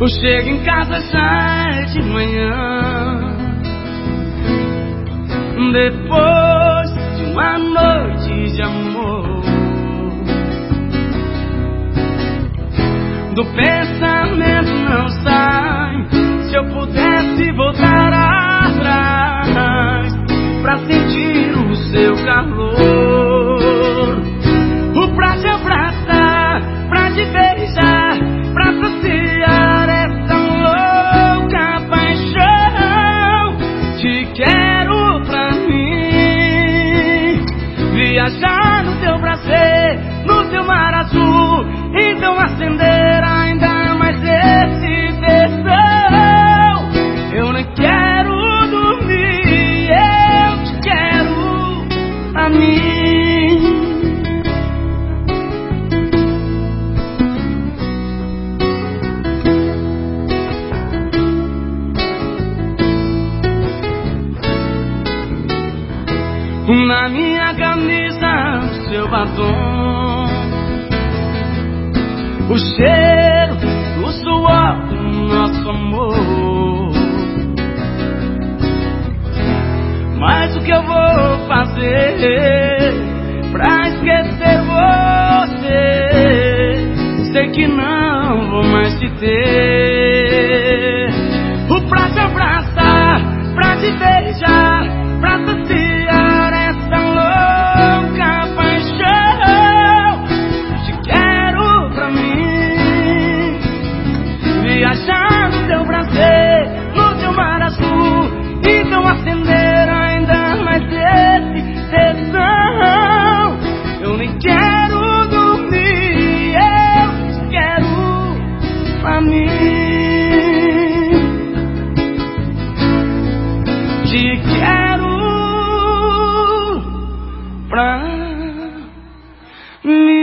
Eu chego em casa já de manhã. Depois de uma noite de amor Do pensamento não sai. Se eu pudesse voltar Viajar no teu prazer, no teu mar azul Então acender Na minha camisa, o seu batom. O cheiro do suor do nosso amor. Mas o que eu vou fazer Pra esquecer você? Sei que não vou mais te ter. O pra te abraçar, pra te beijar Pra saciar Viajando no teu prazer, no teu mar azul. Então acender ainda mais esse tesão. Eu nem quero dormir, eu quero pra mim. Te quero pra mim.